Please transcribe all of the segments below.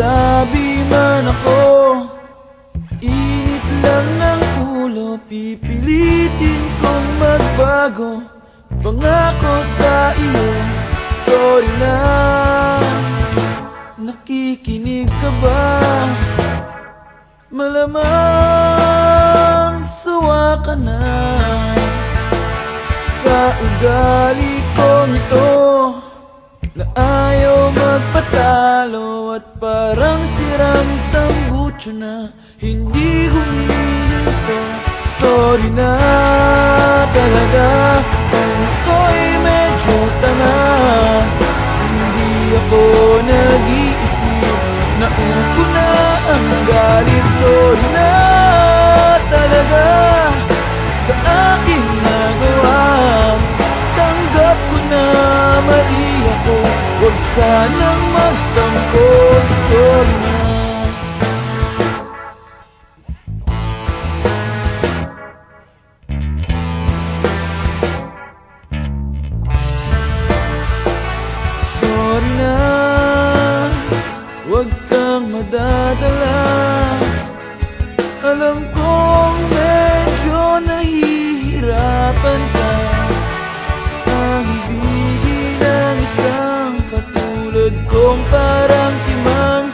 Sabi man ako Init lang ng ulo Pipilitin kong magbago. Pangako sa iyo Sorry na. Nakikinig ka ba? Malamang sawa ka na. Sa ugali kong ito Na ayaw magpatalo. At parang sirang tambutso na Hindi humihinto Sorry na talaga Kung ako'y medyo tanga. Hindi ako nag-iisip Naupo na ang galit. Sorry na talaga Sa aking nagawa. Tanggap ko na mali ako. Huwag sanang kong parang timang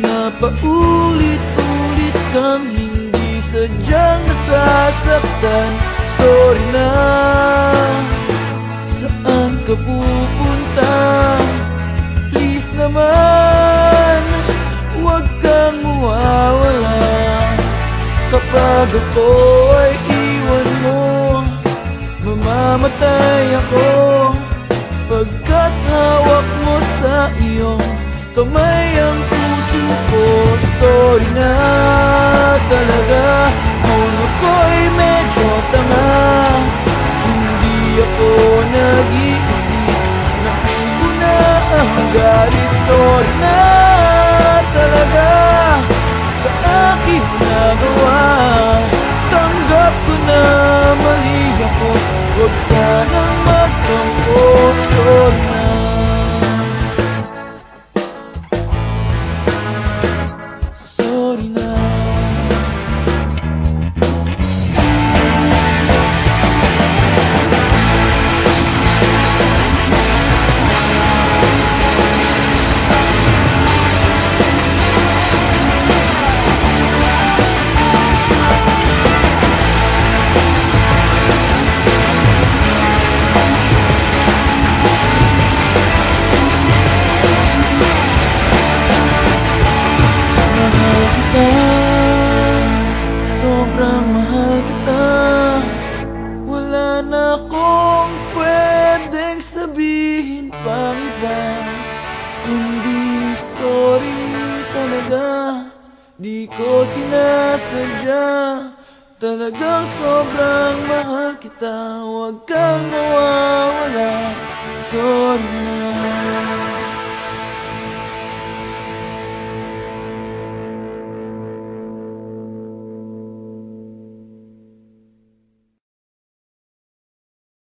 Na paulit-ulit kang hindi sadyang nasasaktan. Sorry na. Saan ka pupunta? Please naman Huwag kang mawawala. Kapag ako ay iwan mo Mamamatay ako. Pagkat hawak sa iyong Kamay ang puso ko Sorry na talaga Wala na akong pwedeng sabihin pang iba Kundi sorry talaga. Di ko sinasadya. Talagang sobrang mahal kita. Huwag kang